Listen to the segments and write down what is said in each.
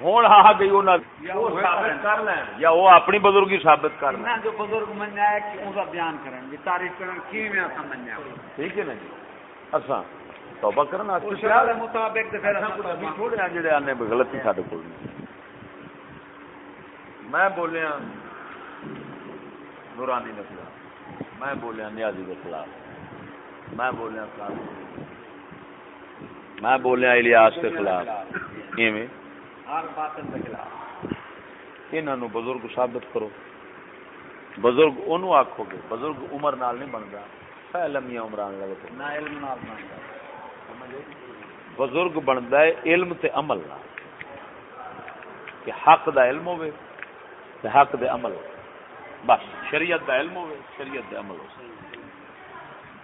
ہوں آ گئی یا وہ اپنی بزرگی ثابت کر لیں۔ جو بزرگ منیا ہے کہ اس کا بیان تعریف کی میں اسا منیا ٹھیک ہے نا جی؟ اساں توبہ کرنا اس شرع دے مطابق تے پھر اساں ابھی تھوڑے ہیں جڑے آنے بھی غلطی ساڈے کول نہیں۔ میں بولیا نورانی خلاف۔ میں بولیا نیازی کے خلاف۔ میں بولیا میں بولیا الیاس کے خلاف۔ ایویں۔ انہاں نو بزرگ ثابت کرو۔ بزرگ اونوں آکھو گے بزرگ عمر نال نہیں بندا۔ پہلے میاں عمران لگے تے نہ علم نہ بندا۔ بزرگ بندا ہے علم تے عمل نال۔ کہ حق دا علم ہوے تے حق دے عمل۔ بس شریعت دا علم ہوے شریعت دے عمل ہوے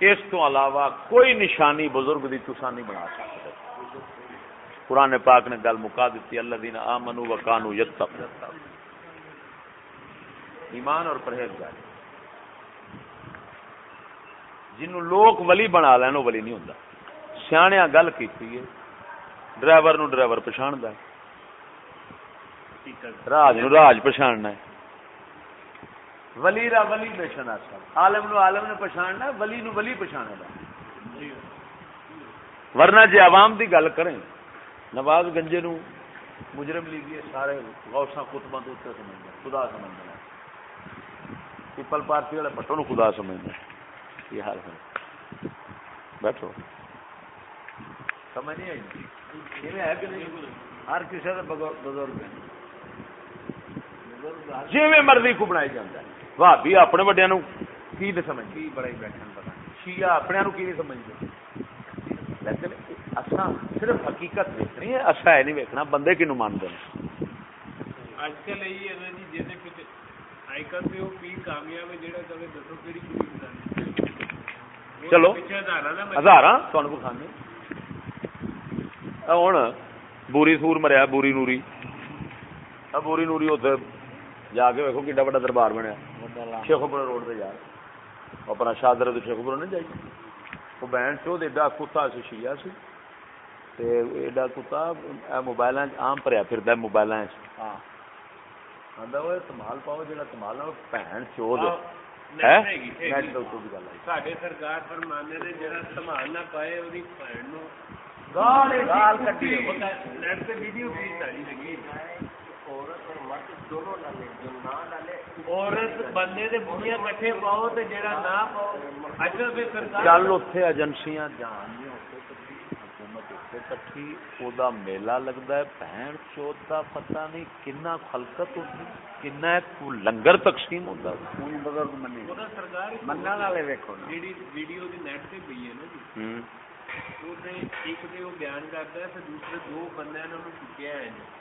اس تو علاوہ کوئی نشانی بزرگ دی تساں نہیں بنا سکتے۔ قرآن پاک نے گل مکا دیتی اللہ دین آمنو و کانو یتق ایمان اور پرہیزگار۔ جنوں لوگ ولی بنا لین، وہ ولی نہیں ہوندا۔ سیاںیا گل کیتی ہے، ڈرائیور نو ڈرائیور پچھاڑدا ہے۔ راج نو راج پچھاڑنا ہے۔ ولی را ولی بے شناسا عالم نو عالم نے پچھاڑنا ولی نو ولی پچھاڑنا ہے ورنہ جے عوام دی گل کریں، نواز گنجے نو مجرم لیگی سارے غوثاں کتباں تو اتنے سمجھنا خدا سمجھنا پیپل پارٹی والے بٹوں نو خدا سمجھنا یہ حال ہے۔ بیٹھو۔ سمجھ نہیں آئی؟ ہے کہ نہیں؟ ہر کسی کا بزرگ ہے۔ جی مرضی کو بنائی جاتا ہے۔ بھابی اپنے وڈیا نو کی سمجھ شیعہ اپنے نو کی نہیں سمجھتے لیکن اصا صرف حقیقت دیکھنی ہے اصا یہ نہیں ویکنا بندے کی مانتے ہیں اج کل یہی ہے نا جی جیسے کچھ اج کل تے وہ پیر کامیاب ہے جڑا کبھی دسو کیڑی کڑی بنانی چلو ہزاراں تھانوں بوری سور مریا بوری نوری۔ بوری نوری اتنے جا کے ویکو کڈا بڑا دربار بنیا شیخوپور روڈ سے جا اپنا شادر شیخوپور نہیں جائی وہ بہن چو ایڈا کتا سی شیعہ سی تے ایڈا کتا موبائل آم پریا پھر موبائل ہاں سنبھال پاؤ جا سنبھال بہن چو ساڈے سرکار فرمانے نے جڑا سنبھال نہ پائے اودی بہن نو گال گال کٹی نیٹ تے ویڈیو بھی ساری لگی چل اتے ایجنسیاں جان لنگر تقسیم ہوندا ایک بیان کردا ہے دوسرے دو بندے چکیا ہے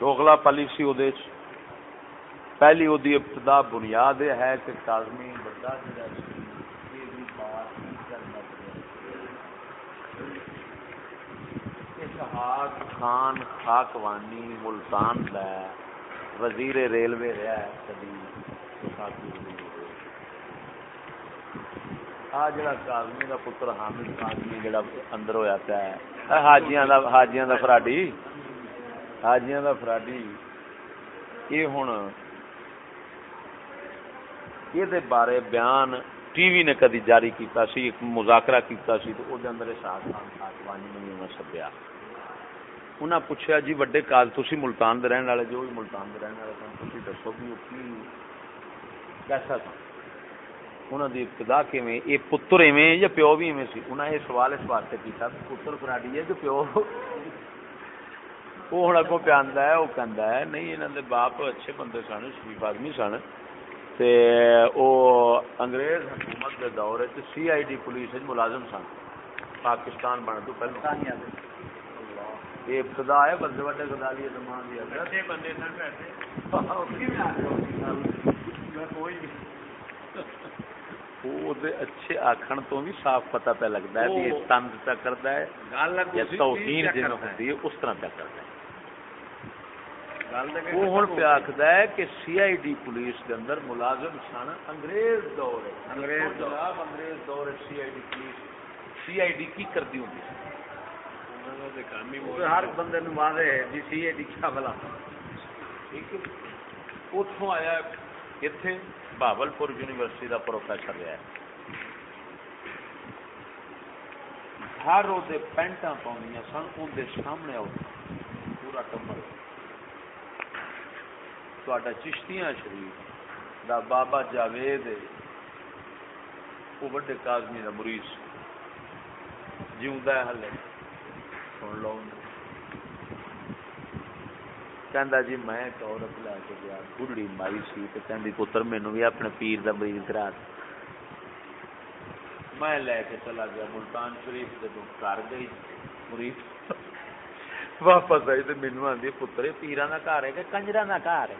دوگلا پالیسی وہ پہلی وہ ابتدا بنیاد یہ ہے کہ کازمی بڑا جڑا اسحاق خان خاکوانی ملتان دا ہے، وزیر ریلوے رہا ہے کبھی آ جڑا کازمی دا پتر حامد کازمی جی جڑا اندر ہویا پیا ہے۔ حاجیاں دا حاجیاں دا فراڈی حاجیاں دا فراڈی یہ ہن یہ دے بارے بیان ٹی وی نے کدی جاری کیتا سی ایک مذاکرہ کیتا سی تو او دے اندر اسحاق خان خاکوانی نے بھی انہاں سدیا انہاں پوچھا جی وڈے کاج تسی ملتان دے رہن والے جو بھی ملتان دے رہن والے سن تسی دسو کہ کی کیسا تھا انہاں دی ابتدا کیویں اے پتر ایویں یا پیو بھی ایویں سی انہاں یہ سوال اس واسطے کیتا پتر فراڈی ہے کہ پیو وہ ہوں اگوں پہ آندا ہے وہ کہندا ہے نہیں انہاں دے باپ اچھے بندے سن شریف آدمی سن تے او انگریز حکومت دے دور وچ سی آئی ڈی پولیس وچ ملازم سن پاکستان بن تو پہلے یہ ابتدا ہے بڑے بڑے غزالی زمان دی حضرت اچھے بندے سن ویسے وہ دے اچھے آکھن تو بھی صاف پتہ پہ لگتا ہے کہ یہ تند پہ کرتا ہے گل یا توہین جن ہوتی ہے اس طرح پہ کرتا ہے وہ بہبل پور یونیورسٹی کا پروفیسر رہا ہر پینٹا پاؤنیا سن اندر سامنے پورا کمر تا چشتیاں شریف دا بابا جاوید ہے۔ وہ وڈے کازمی کا مریض جیوندا ہلے۔ سن لو۔ کہندا جی میں ایک عورت لے کے گیا بڑھڑی مائی سی، تے کہندی پتر مینوں بھی اپنے پیر دا مریض کرا۔ میں لے کے چلا گیا ملتان شریف، جدوں گھر گئی مریض واپس آئی تے مینوں آندی پتر یہ پیراں گھر ہے کہ کنجراں دا گھر ہے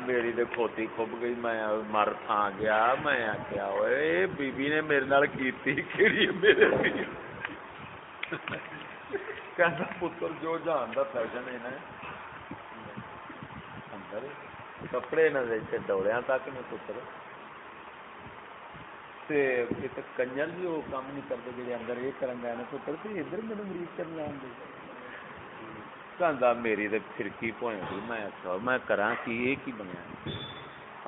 میری تے کھوتی کھب گئی میں مر تھا گیا میں آخیا اوئے بی نے میرے نال کیتی کیڑی میرے کہنا پتر جو جان دا فیشن ہے نا اندر کپڑے نہ دے ڈوڑیاں تک نے پتر تے تے کنجر بھی وہ کام نہیں کرتے جڑے اندر یہ کرن گئے نے پتر تے ادھر میرے مریض کرنے آن دے کہندا میری تے پھرکی پوئیں گئی میں آخیا میں کراں کی، یہ کی بنیا؟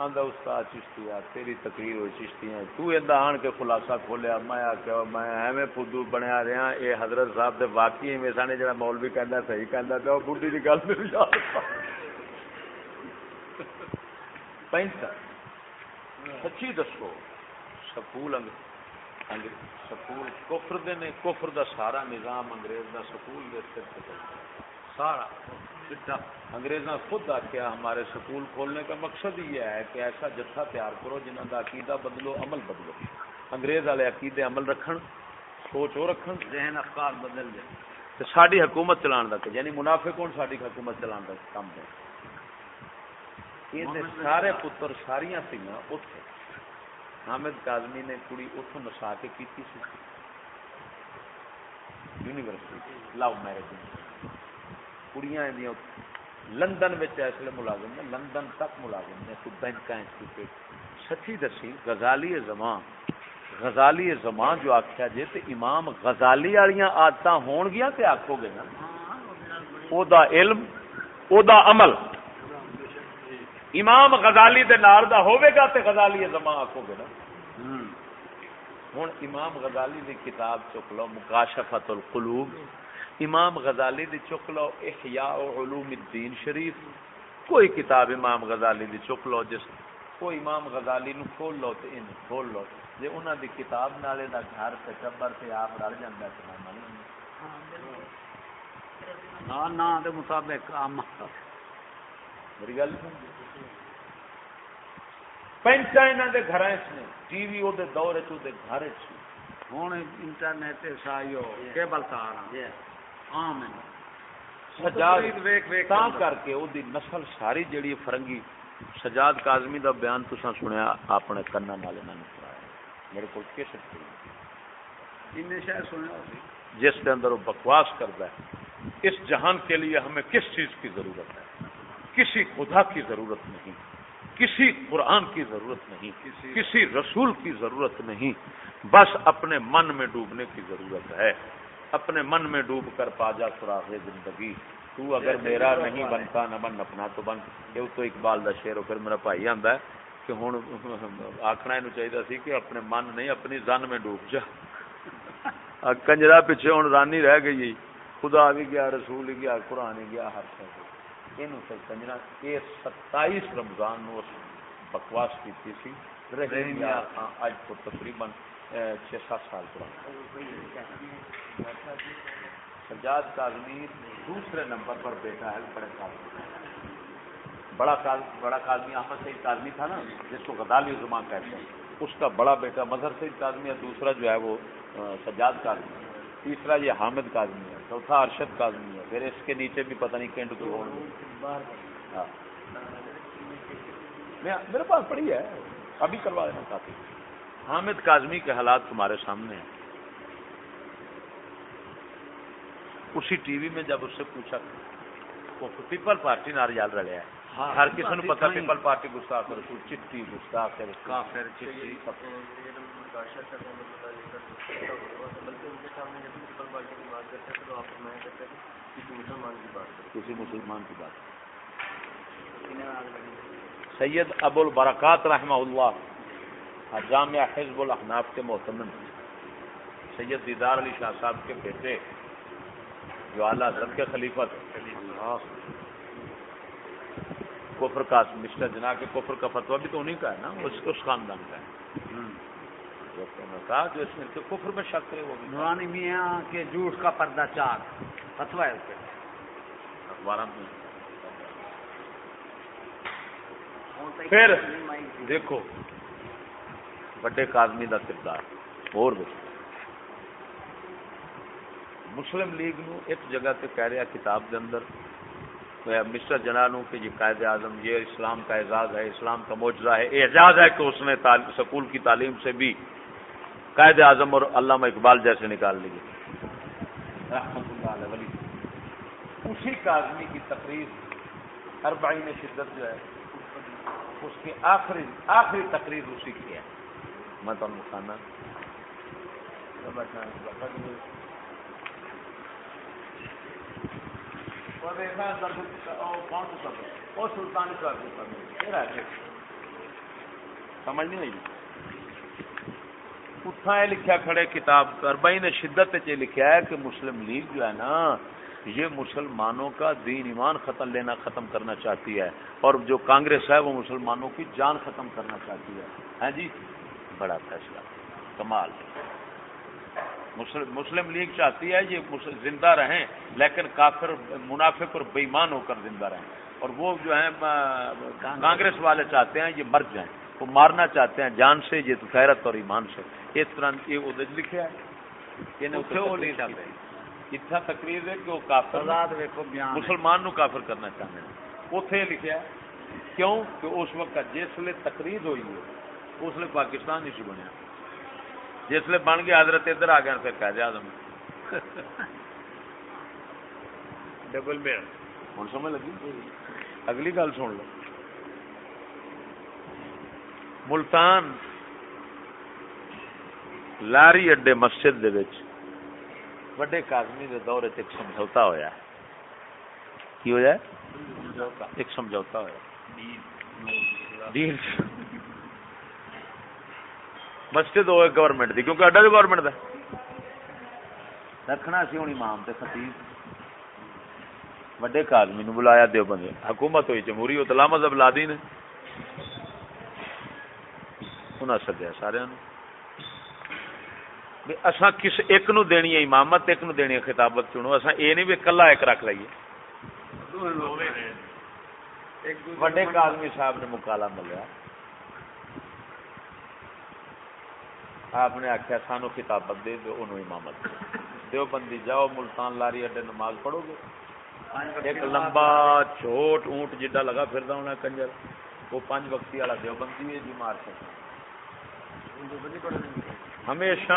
آندا استاد چشتیا تیری تقریر ہوئی چشتیاں تو ایندا آن کے خلاصہ کھولیا، میں آخیا میں ایویں فدو بنیا رہا یہ حضرت صاحب دے واقعی ایویں سانے جڑا مولوی کہندا صحیح کہندا تے او بڈھی دی گل میرے یاد پینتا سچی دسو۔ سکول سکول کفر دے نے کفر دا سارا نظام انگریز دا سکول دے سر ہے۔ سارا چٹا انگریزاں خود آخیا ہمارے سکول کھولنے کا مقصد یہ ہے کہ ایسا جتھا تیار کرو جنہاں دا عقیدہ بدلو عمل بدلو۔ انگریز والے عقیدے عمل رکھن سوچ وہ رکھن ذہن افکار بدل جائے۔ تے ساری حکومت چلان دا یعنی منافق کون ساری حکومت چلان دا کام ہے۔ یہ سارے پتر ساریاں سیاں اوتھے حامد کاظمی نے کڑی اتوں نسا کے کیتی سی۔ یونیورسٹی لو میرج کڑیاں لندن وچ اس لیے ملازم نے لندن تک ملازم نے تو بینک کیتے سچی دسی غزالی زمان غزالی زمان جو آخیا جے تے امام غزالی والیاں عادتاں ہون گیاں تے آکھو گے نا او دا علم او دا عمل۔ امام غزالی دے نال دا ہوے گا تے غزالی زمان آکھو گے نا ہوں امام غزالی دی کتاب چک لو مکاشفت القلوب۔ امام غزالی دی چک لو احیاء علوم الدین شریف۔ کوئی کتاب امام غزالی دی چک لو جس کوئی امام غزالی نو کھول لو تے ان کھول لو۔ جے انہاں دی کتاب نالے دا گھر تے ٹبر تے آپ رل جاندا تے نا نا دے مطابق عام میری گل پینٹا انہاں دے گھراں وچ نے ٹی وی دے دور گھر ہوں انٹرنیٹ کیبل تار عام سجاد کر۔ کے نسل ساری جڑی فرنگی سجاد کاظمی دا بیان تساں سنیا اپنے کنا نال انہاں نے سنایا میرے کول شاید سنیا ہوگی۔ جس کے اندر وہ بکواس کرتا ہے اس جہان کے لیے ہمیں کس چیز کی ضرورت ہے؟ کسی خدا کی ضرورت نہیں کسی قرآن کی ضرورت نہیں کسی رسول کی ضرورت نہیں۔ بس اپنے من میں ڈوبنے کی ضرورت ہے۔ اپنے من میں ڈوب کر پا جا سراغ زندگی۔ تو اگر میرا نہیں بنتا نہ بن اپنا تو بن۔ یہ تو اقبال دا شعر ہو پھر میرا بھائی آندا ہے کہ ہوں آخنا یہ چاہیے سی کہ اپنے من نہیں اپنی زن میں ڈوب جا۔ کنجرا پیچھے ہوں رانی رہ گئی۔ خدا بھی گیا رسول ہی گیا قرآن ہی گیا ہر شہر کنجرا یہ ستائیس رمضان نو اس بکواس کی سی۔ رحیم یار خان اج تو تقریباً چھ سات سال پرانا۔ سجاد کاظمی دوسرے نمبر پر بیٹا ہے بڑے کاظمی۔ بڑا بڑا کاظمی احمد سعید کاظمی تھا نا جس کو غزالی زمان کہتے ہیں۔ اس کا بڑا بیٹا مظہر سعید کاظمی ہے دوسرا جو ہے وہ سجاد کاظمی۔ تیسرا یہ حامد کاظمی ہے چوتھا ارشد کاظمی ہے پھر اس کے نیچے بھی پتہ نہیں کینٹ کو ہاں۔ میرے پاس پڑی ہے ابھی کروا دینا کافی حامد کاظمی کے حالات تمہارے سامنے ہیں۔ اسی ٹی وی میں جب اس سے پوچھا پیپل پارٹی نار یاد رلیا ہے۔ ہاں، ہر کسی نے پتا پیپل پارٹی گستاخ رسول چٹی گستاخ کافر چٹی۔ کسی مسلمان کی بات سید ابو البرکات رحمہ اللہ جامعہ حزب الاحناف کے محتمن سید دیدار علی شاہ صاحب کے بیٹے، جو اعلیٰ حضرت کے خلیفت کفر کا، مسٹر جنا کے کفر کا فتوا بھی تو انہیں کا ہے نا؟ اس اس خاندان کا ہے۔ کہا جو اس میں کفر میں شک کرے وہ بھی نورانی میاں کے جھوٹ کا پردہ چار فتوا ہے اس پہ۔ میں۔ پھر دیکھو۔ بڑے کادمی کا کردار۔ اور دیکھو۔ مسلم لیگ نو ایک جگہ تے کہہ رہا کتاب کے اندر مسٹر جنا نو کہ یہ قائد اعظم یہ اسلام کا اعزاز ہے اسلام کا معجزہ ہے اعجاز ہے کہ اس نے سکول کی تعلیم سے بھی قائد اعظم اور علامہ اقبال جیسے نکال لیے رحمت اللہ علیہ ولی۔ اسی کاظمی کی تقریر اربعین شدت جو ہے اس کی آخری آخری تقریر اسی کی ہے۔ میں تمہیں کھانا سمجھ نہیں آئی۔ اتھا یہ لکھا کھڑے کتاب اربئی نے شدت یہ لکھا ہے کہ مسلم لیگ جو ہے نا، یہ مسلمانوں کا دین ایمان ختم لینا ختم کرنا چاہتی ہے۔ اور جو کانگریس ہے، وہ مسلمانوں کی جان ختم کرنا چاہتی ہے۔ ہاں جی؟ بڑا فیصلہ۔ کمال۔ مسلم لیگ چاہتی ہے یہ زندہ رہیں، لیکن کافر، منافق اور بےمان ہو کر زندہ رہیں۔ اور وہ جو ہیں کانگریس والے چاہتے ہیں یہ مر جائیں وہ مارنا چاہتے ہیں جان سے، یہ تو خیرت اور ایمان سے۔ اس طرح یہ لکھا ہے اتنا تقریر ہے کہ وہ کافر مسلمان نو کافر کرنا چاہتے ہیں۔ اتے لکھا ہے۔ کیوں؟ کہ اس وقت جس لیے تقریر ہوئی ہے اس لیے پاکستان نہیں سی بنیا۔ جس لیے بن گیا حضرت ادھر آ گیا پھر کہہ دیا ڈبل میں ہوں سمجھ لگی؟ اگلی گل سن لو۔ ملتان لاری اڈے مسجد دے وچ وڈے کازمی دے دور وچ ایک سمجھوتا ہویا ہے۔ کی ہوا ایک سمجھوتا ہوا مسجد ہوئے گورنمنٹ دی، کیونکہ اڈا بھی گورنمنٹ دا۔ رکھنا سی ہوں امام تے خطیب۔ وڈے کادمی نو بلایا دیو بندے۔ حکومت ہوئی، جمہوری ہو تلا مذہب لا دی نے۔ انہاں سدیا سارے نو۔ اساں کس ایک نو دینی ہے امامت ایک نو دینی ہے خطابت چنو اساں اے نہیں بھی کلا ایک رکھ لئیے وڈے کادمی صاحب نے مکالا ملیا آپ نے آخیا سانو کتابت دے دو انہوں امامت دے دیو بندی جاؤ ملتان لاری اڈے نماز پڑھو گے ایک لمبا چھوٹ اونٹ جڈا لگا پھر ہونا کنجر وہ پانچ وقتی والا دیو بندی ہے جی مار سکتا ہمیشہ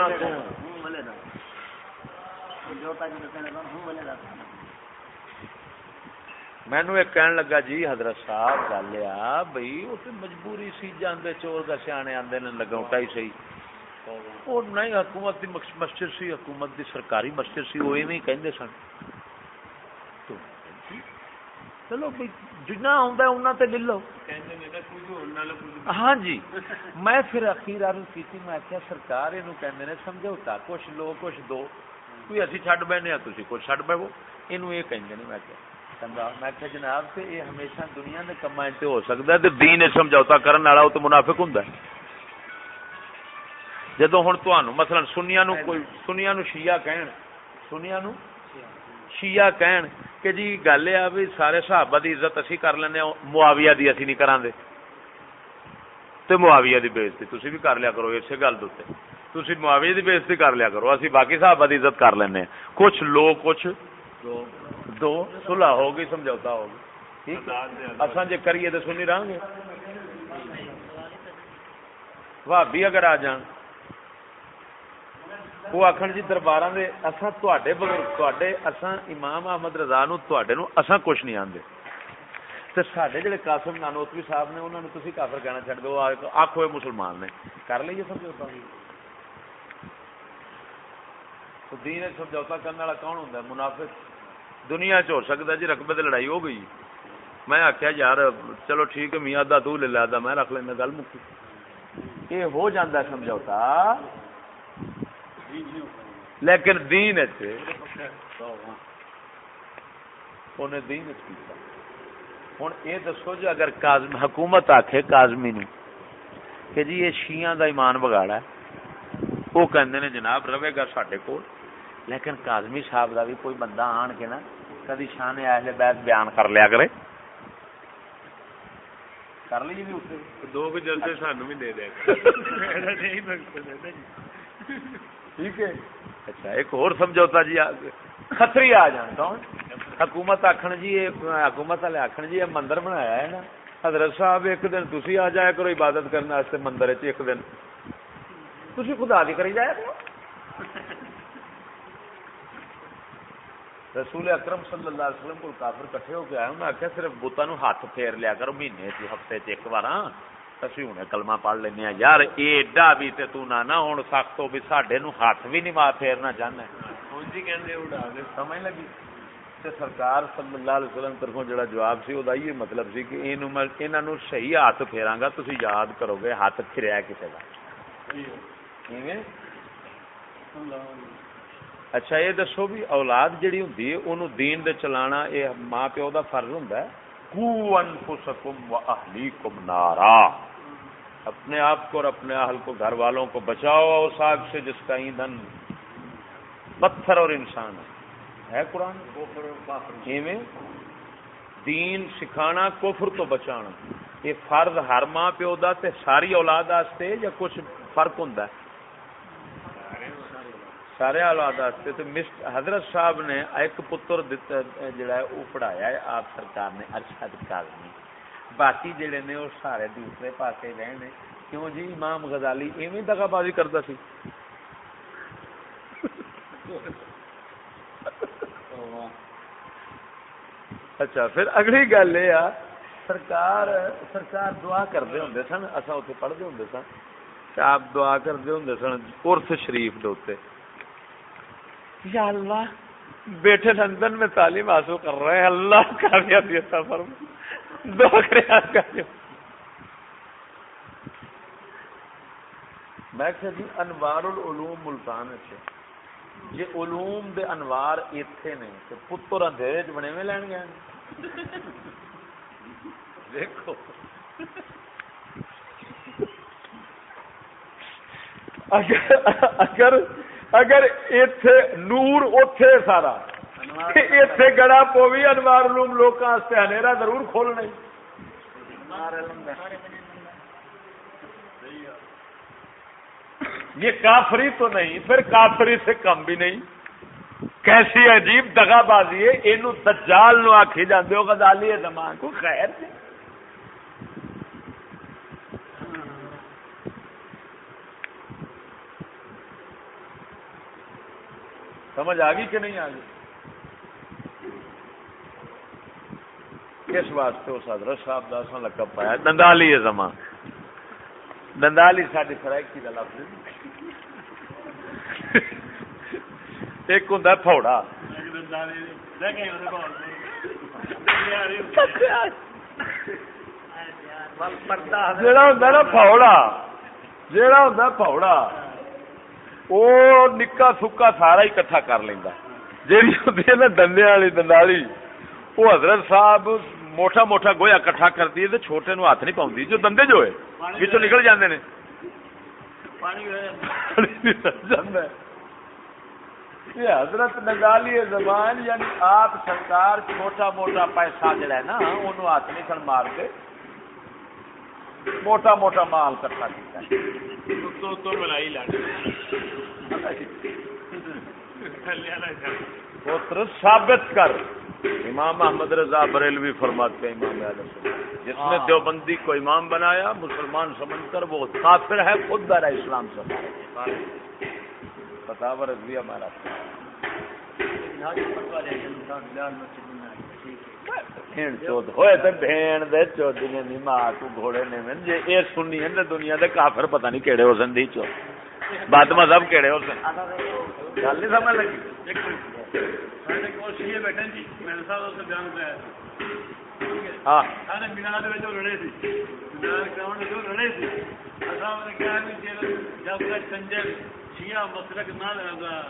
مینو ایک کہن لگا جی حضرت صاحب گل آ بھائی وہ مجبوری سی جانے چور کا سیانے آدھے لگا ہی صحیح وہ نہیں حکومت دی مسجد سی حکومت دی سرکاری مسجد سی وہ ایویں کہندے سن۔ چلو بھائی ہے انہاں تے لے لو۔ ہاں جی میں پھر اخیر عرض کیتی، میں کہیا سرکار اینو کہندے نے سمجھوتا، کچھ لو، کچھ دو۔ کوئی اسی چھڈ بیٹھے ہاں تسی کچھ چھڈ بیٹھو اینو یہ کہندے نے، میں کہیا میں کہ جناب تے یہ ہمیشہ دنیا دے کماں تے ہو سکدا ہے تے دین سمجھوتا کرن والا او تے منافق ہوندا ہے۔ جدو ہوں تمہوں مثلا سنیا نو کوئی سنیا نو شیعہ کہن سنیا نو شیعہ کہن کہ جی گل یہ بھی سارے صحابہ دی عزت اسی کر لینے، معاویہ دی اسی نہیں کران دے تے معاویہ دی بےزتی۔ تسی بھی کر لیا کرو، اسی گل دے تھی معاویے کی بےزتی کر لیا کرو۔ اسی باقی صاحب کی عزت کر لینے کچھ لو کچھ دو سلح ہو گئی، سمجھوتا ہو گئی۔ ٹھیک؟ اصا جی کریے تو سنی رہا گے۔ بھابی اگر آ جان وہ آخر جی دربار امام احمد رضا نو اصا کچھ نہیں آتے تو سڈے جڑے قاسم نانوتوی صاحب نے انہوں نے تھی کافر کہنا چڑھ دو آخو مسلمان نے کر لیے سمجھوتا تو دین سمجھوتا کرنے والا کون ہوں منافق دنیا چ ہو سکتا جی رقبے تے لڑائی ہو گئی میں آخیا یار چلو ٹھیک ہے میاں دا تو لے لیا میں رکھ لینا گل مکی یہ ہو جاتا سمجھوتا لیکن دین انہیں دین ہوں یہ دسو جی اگر کازم حکومت آخے کازمی نو کہ جی یہ شیعہ دا ایمان بگاڑا ہے وہ کہندے نے جناب رہے گا سڈے کول لیکن کازمی صاحب دا بھی کوئی بندہ آن کے نا کدی شان اہل بیت بیان کر لیا کرے۔ کر لیجیے بھی دو جلدے سانو بھی دے دیا ٹھیک ہے۔ اچھا ایک اور سمجھوتا جی خطری آ جان کون؟ حکومت آخر جی حکومت والے آخر جی یہ مندر بنایا ہے نا۔ حضرت صاحب ایک دن تھی آ جایا کرو عبادت کرنے واسطے مندر ایک دن۔ تھی خدا دی کری جایا کرو۔ رسول اکرم صلی اللہ علیہ وسلم کو کافر کٹھے ہو کے آئے انہیں آخیا صرف بتان ہاتھ پھیر لیا کرو، مہینے چ، ہفتے چ ایک بار۔ اسی ہوں کلمہ پڑھ لینا یار، ایڈا بھی تے تو نہ نہ ہوں سخت ہو بھی سڈے نو ہاتھ بھی نہیں مار پھیرنا چاہنا۔ جی سمجھ لگی۔ تے سرکار صلی اللہ علیہ وسلم طرفوں جڑا جواب سی وہ یہ مطلب سی کہ انہوں صحیح ہاتھ پھیرا گا تھی یاد کرو گے ہاتھ پھریا کسی کا اچھا یہ دسو بھی اولاد جڑی ہوں دین دے چلانا یہ ماں پیو دا فرض ہوں کو انفسکم و اہلیکم نارا۔ اپنے آپ کو اور اپنے اہل کو، گھر والوں کو بچاؤ اس آگ سے جس کا ایندھن پتھر اور انسان ہے۔ قرآن؟ دین سکھانا کفر تو بچانا۔ یہ فرض ہر ماں پیو دا تے ساری اولاد آستے یا کچھ فرق ہوں سارے اولاد تو حضرت صاحب نے ایک پتر جڑا ہے وہ پڑھایا ہے آپ سرکار نے ارشد کالمی باقی جڑے نے وہ سارے دوسرے پاسے رہے نے کیوں جی؟ امام غزالی ایویں دگا بازی کرتا سی۔ اچھا پھر اگلی گل یہ آ، سرکار سرکار دعا کرتے ہوں سن اصا اتنے پڑھتے ہوں سن۔ آپ دعا کرتے ہوں سن ارس شریف دے یا اللہ، بیٹھے لندن میں تعلیم حاصل کر رہے ہیں۔ اللہ کامیابی سفر میں جی انوار العلوم ملتان اچھے جی علوم دے انوار ایتھے نے تو پتر اندھیرے چ بنے میں لین گئے دیکھو۔ اگر اگر اگر ایتھے نور اوتھے سارا۔ ایتھے گڑا پوی انوار علوم لوکاں واسطے ہنیرا ضرور کھولنا یہ کافری تو نہیں، پھر کافری سے کم بھی نہیں۔ کیسی عجیب دگا بازی ہے یہ دجال نو آخی جاندے ہو، غزالی زمان کو خیر جی سمجھ آ گئی کہ نہیں آ گئی کس واسطے اس حضرت صاحب کا اصل لقب پایا؟ دندالی ہے زمان۔ دندالی ساری سرائکی کا لفظ ایک ہوں پھوڑا۔ جڑا ہوں نا پھوڑا جڑا ہوں پھوڑا وہ نکا سکا سارا ہی کٹھا کر لینا جی ہوتی نا دندے والی دندالی وہ حضرت صاحب موٹا موٹا گویا کٹھا کرتی ہے چھوٹے نو ہاتھ نہیں پاؤں جو دندے جو ہے پچھو نکل جاندے نے یہ حضرت نگالی زبان یعنی آپ سرکار موٹا موٹا پیسہ جڑا ہے نا انہوں ہاتھ نہیں سن مار کے موٹا موٹا مال گھر پتر ثابت کر امام احمد رضا بریلوی فرماتے ہیں امام سنت جس نے دیوبندی کو امام بنایا مسلمان سمجھ کر وہ کافر ہے خود در اسلام سے۔ بتا رضویہ ہمارا۔ ہوئے تے بھین دے چودی نے نہیں ماں تو گھوڑے نے میں جے اے سنی ہے دنیا دے کافر پتہ نہیں کیڑے ہو سن دی چو بات مذہب کیڑے ہو سن۔ گل نہیں سمجھ لگی؟ بیٹھے جی میرے ساتھ اس بیان کرایا ہاں۔ سارے مینار میں جو لڑے تھے مینار گراؤنڈ میں جو لڑے تھے اصل نے کہا کہ جب تک سنجر شیعہ مسلک نہ لگا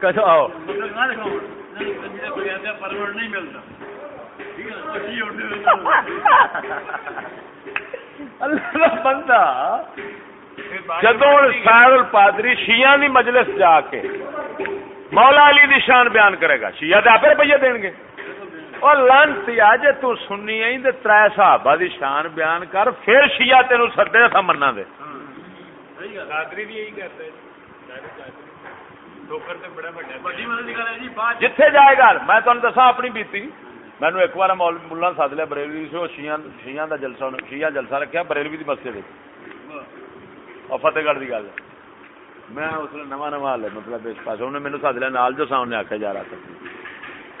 کسو آؤ۔ مسلک نہ لگاؤ سنجر کو کہتے ہیں پرور نہیں ملتا۔ ٹھیک ہے؟ نا شیعہ اٹھے اللہ دا بندہ۔ جدو سائر پادری شیعہ دی مجلس جا کے مولا علی دی شان بیان کرے گا۔ شیعہ دے آپ روپیے دین گے۔ اور لانتی آج تو سنی آئی تے ترے صحابہ دی شان بیان کر پھر شیعہ تینوں سدے تھا مرنا دے۔ قادری بھی یہی جی جتھے جائے گا۔ میں تمہیں دسا اپنی بیتی۔ مینو ایک بار ملا سد لیا بریلوی سے شیعہ شیعہ دا جلسہ شیعہ جلسہ رکھیا بریلوی دی مسجد وچ۔ اور فتح گڑھ کی گل۔ ہے۔ میں اس نے نواں نواں لے مطلب اس پاس انہیں مینو سد لیا نال جو سامنے آخیا جا رہا تھا۔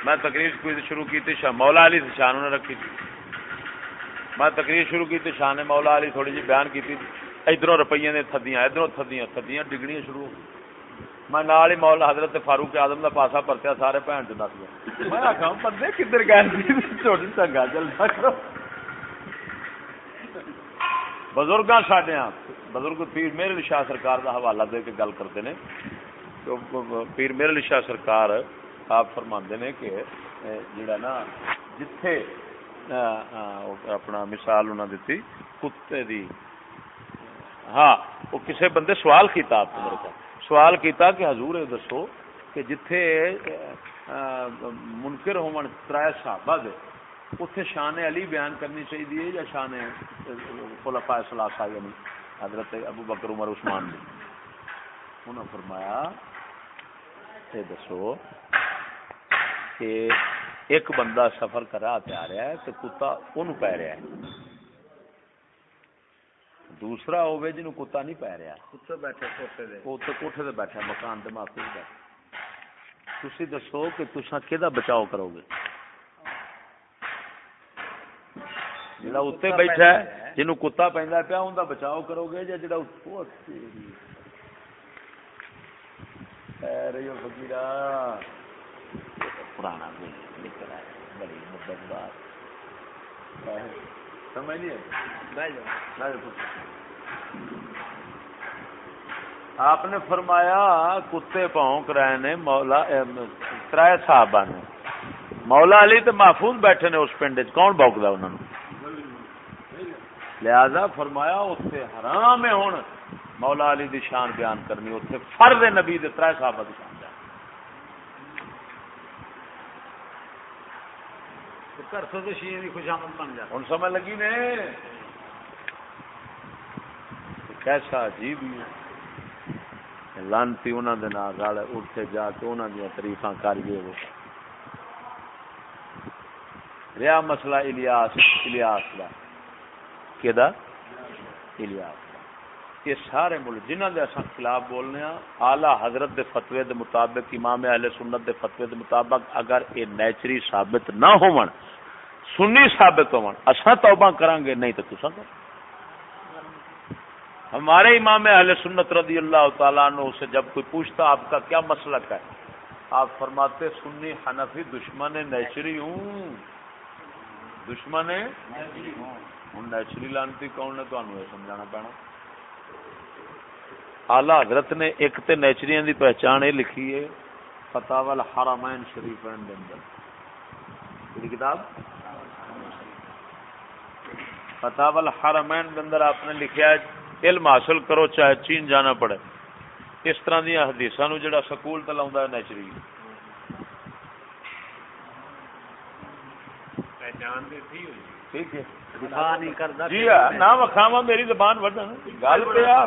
میں تقریر کوئی شروع کی تھی شاہ مولا علی سے شان انہیں رکھی تھی۔ میں تقریر شروع کی تھی شاہ نے مولا علی تھوڑی جی بیان کی تھی ادھروں روپیے نے تھدیاں، ادھروں تھدیاں تھدیاں ڈگنیاں شروع ہو میں نال ہی مولا حضرت فاروق اعظم کا پاسا پرتیا، سارے بھن چ نس گئے۔ میں آخا بندے کدھر گئے؟ چھوٹی چنگا چلتا کرو۔ بزرگ سڈیا ہاں۔ بزرگ پیر میرے علی شاہ سرکار کا حوالہ دے کے گل کرتے ہیں تو پیر میرے علی شاہ سرکار آپ فرما نے کہ جڑا نا جتھے اپنا مثال انہوں نے دیتی کتے دی۔ ہاں وہ کسی بندے سوال کیتا آپ کو میرے سوال کیتا کہ حضور یہ دسو کہ جتھے اے، اے، منکر ہون ترائے صحابہ دے اتنے شان علی بیان کرنی چاہیے یا شان خلفاء ثلاثہ یعنی حضرت ابو بکر عمر عثمان نے؟ انہوں نے فرمایا یہ دسو کہ ایک بندہ سفر کر رہا پہ آ رہا ہے تو کتا ان پی رہا ہے۔ دوسرا ہوے جن کتا نہیں پی رہا۔ کتے بیٹھے کوتے دے۔ وہ کوٹھے تے بیٹھا مکان بیٹھا تسی دسو کہ تساں کدا بچاؤ کرو گے؟ جڑا اتنے بیٹھا ہے جنوں کتا پیندا پیا ان دا بچاؤ کرو گے یا جڑا او تیری اے رہیو فقیرا پرانا دل نکل آیا بڑی مدت بعد اے، سمجھ نہیں آئی بیٹھ جاؤ آپ نے فرمایا کتے پونک رہے نے مولا ترائے صحابہ نے مولا علی تو محفوظ بیٹھے نے اس پنڈ کون بوکدا انہوں نے لہذا فرمایا اتنے حرام ہے ہوں مولا علی دی شان بیان کرنی اتنے فرد نبی دے ترائے صحابہ دی شان بیان بن ہوں سمجھ لگی نے؟ کیسا عجیب ہے۔ لانتی انہوں دے نال گل اٹھے جا کے انہوں دیا تریفاں کریے وہ۔ ریا مسئلہ الیاس الیاس دا۔ کدا الیاس دا یہ سارے ملک جنہوں دے اساں خلاف بولنے ہاں اعلی حضرت دے فتوی دے مطابق، امام اہل سنت دے فتوی دے مطابق اگر یہ نیچری ثابت نہ ہون سنی ثابت ہون اساں توبہ کران گے نہیں تو تساں کرو ہمارے امام اہل سنت رضی اللہ تعالیٰ عنہ سے جب کوئی پوچھتا، آپ کا کیا مسلک ہے؟ آپ فرماتے، سنی حنفی دشمن نیچری ہوں۔ دشمن نیچری ہوں۔ نیچری لانتی کون نے تمہیں یہ سمجھانا پینا؟ آلہ حضرت نے ایک تے نیچریاں دی پہچان یہ لکھی ہے فتح الحرمین شریفین دے اندر۔ کتاب؟ فتح الحرمین دے اندر آپ نے لکھیا ہے علم حاصل کرو چاہے چین جانا پڑے۔ اس طرح دیا حدیثاں نو جڑا سکول تے لاوندا ہے نیچری۔ پہچان تے تھی ہوئی۔ ٹھیک ہے۔ کرتا۔ جی ہاں نہ وکھاوا میری زبان وڈن گل پہ آ۔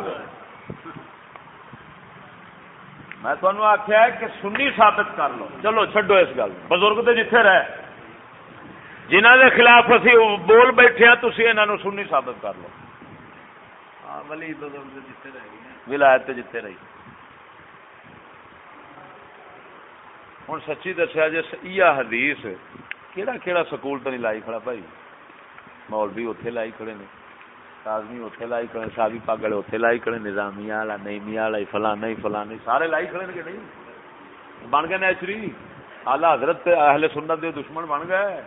میں تمہیں آخیا کہ سنی ثابت کر لو۔ چلو چڈو اس گل۔ بزرگ تو جتھے رہ جنہ دے خلاف اسی بول بیٹھے ہیں تھی انہوں سنی ثابت کر لو۔ ہاں ولی بزرگ جتنے رہ گئے ولایت جتنے رہی۔ ہوں سچی دسیا جی یہ حدیث کہڑا کہڑا سکول تو نہیں لائی کھڑا بھائی؟ مولوی اوتے لائی کھڑے نے۔ کازمی اوتے لائی کھڑے سابی پاگل اوتے لائی کھڑے نظامی والا نیمی والا فلانا ہی فلانا سارے لائی کھڑے کہ نہیں؟ بن گئے نیچری آلہ حضرت اہل سنت دے دشمن بن گئے۔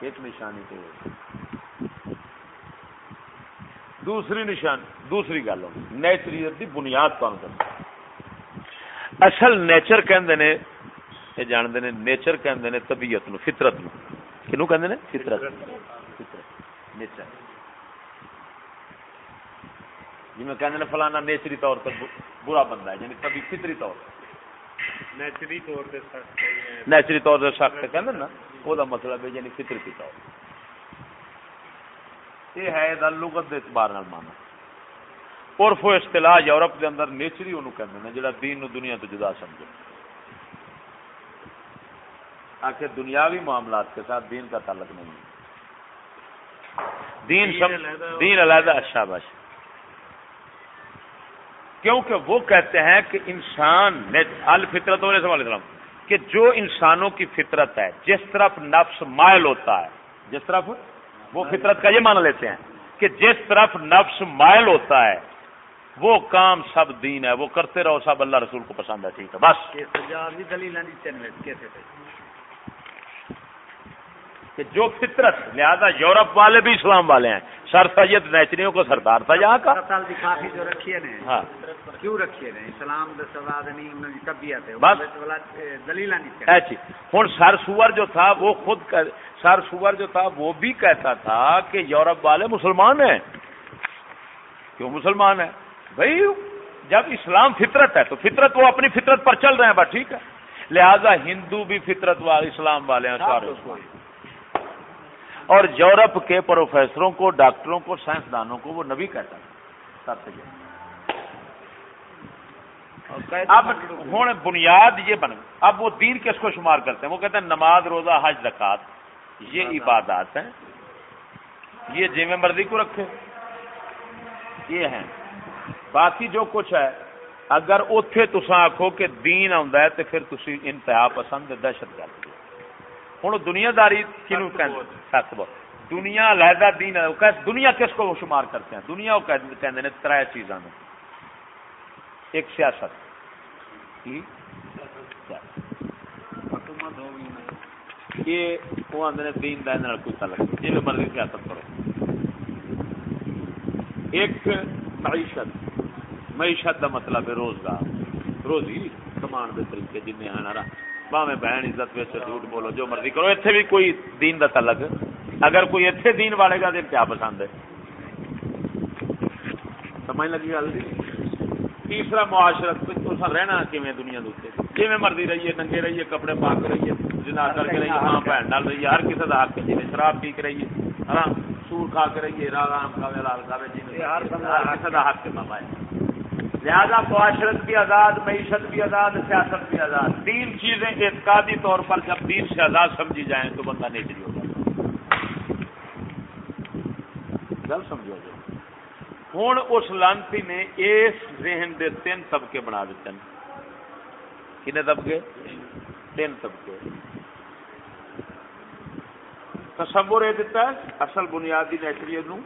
ایک نشانی تو دوسری نشان، دوسری گل نیچریت دی بنیاد کون کر اصل نیچر کہندے نے، یہ جانتے نے نیچر کہندے نے طبیعت نو فطرت نو کنو کہندے نے؟ فطرت نیچر جی میں کہندے نے فلانا نیچری طور پر برا بندہ ہے یعنی طبی فطری طور نیچری طور پہ نیچری طور سخت کہندے نا۔ وہ مطلب ہے یعنی فطرتی طور یہ ہے دا لغت دے اعتبار نال مانا۔ عرف و اصطلاح یورپ دے اندر نیچری اونوں کہندے نے جڑا دین نو دنیا تو جدا سمجھے۔ آخر دنیاوی معاملات کے ساتھ دین کا تعلق نہیں ہے۔ دین. دین علیحدہ اچھا بش کیونکہ وہ کہتے ہیں کہ انسان الفطرت علیہ السلام کہ جو انسانوں کی فطرت ہے جس طرف نفس مائل ہوتا ہے جس طرف وہ فطرت کا یہ مان لیتے ہیں کہ جس طرف نفس مائل ہوتا ہے وہ کام سب دین ہے وہ کرتے رہو سب اللہ رسول کو پسند ہے ٹھیک ہے بس۔ کہ جو فطرت لہذا یورپ والے بھی اسلام والے ہیں۔ سر سید نیچریوں کو سردار تھا یہاں کا۔ جو رکھیے نے ہاں۔ کیوں رکھیے نے اسلام دے سواد نہیں انہوں کی طبیعت ہے۔ بس۔ دلیل نہیں ایسی ہوں سر سور جو تھا وہ خود سر سور جو تھا وہ بھی کہتا تھا کہ یورپ والے مسلمان ہیں۔ کیوں مسلمان ہیں؟ بھائی جب اسلام فطرت ہے تو فطرت وہ اپنی فطرت پر چل رہے ہیں بس ٹھیک ہے۔ لہذا ہندو بھی فطرت والے اسلام والے ہیں سارے۔ اور یورپ کے پروفیسروں کو ڈاکٹروں کو سائنسدانوں کو وہ نبی کہتا تھا سب سے اب ہوں بنیاد یہ بن اب وہ دین کس کو شمار کرتے ہیں؟ وہ کہتے ہیں نماز روزہ حج زکات یہ عبادات ہیں۔ یہ جی مرضی کو رکھے۔ یہ ہیں۔ باقی جو کچھ ہے اگر اتے تسا آخو کہ دین آ تو پھر تھی انتہا پسند دہشت گرد۔ ہوں دنیا داری کنو سخت بہت دنیا علیحدہ دین دنیا کس کو شمار کرتے ہیں؟ دنیا وہ کہتے ہیں چیزاں میں ایک سیاست۔ کی؟ یہ وہ آدھے نے دین دین نال کوئی تعلق نہیں۔ مرضی سیاست کرو۔ ایک معیشت۔ معیشت دا مطلب ہے روزگار۔ روزی کمان دے طریقے جن نا باویں بہن عزت ویچ جھوٹ بولو جو مرضی کرو اتنے بھی کوئی دین دا تعلق اگر کوئی اتنے دین والے گا تو کیا پسند ہے سمجھ لگی گل تیسرا معاشرت تو رہنا کیویں دنیا دے جی مرضی رہیے ننگے رہیے کپڑے پا کے رہیے جنا کر کے رہیے ماں بہن نال رہیے ہر کسی کا حق جی شراب پی کے رہیے ہاں سور کھا کے رہیے رام کھاوے لال کھاوے جی ہر کسی کا حق بابا ہے لہذا معاشرت بھی آزاد، معیشت بھی آزاد، سیاست بھی آزاد۔ تین چیزیں اعتقادی طور پر جب دین سے آزاد سمجھی جائیں تو بندہ نہیں چلی ہوگا۔ گل سمجھو جی۔ جو ہوں اس لانتی نے اس ذہن دے تین طبقے بنا دیتے ہیں۔ کنے طبقے؟ تین طبقے۔ تصور یہ دیتا ہے، اصل بنیادی نیچریت نو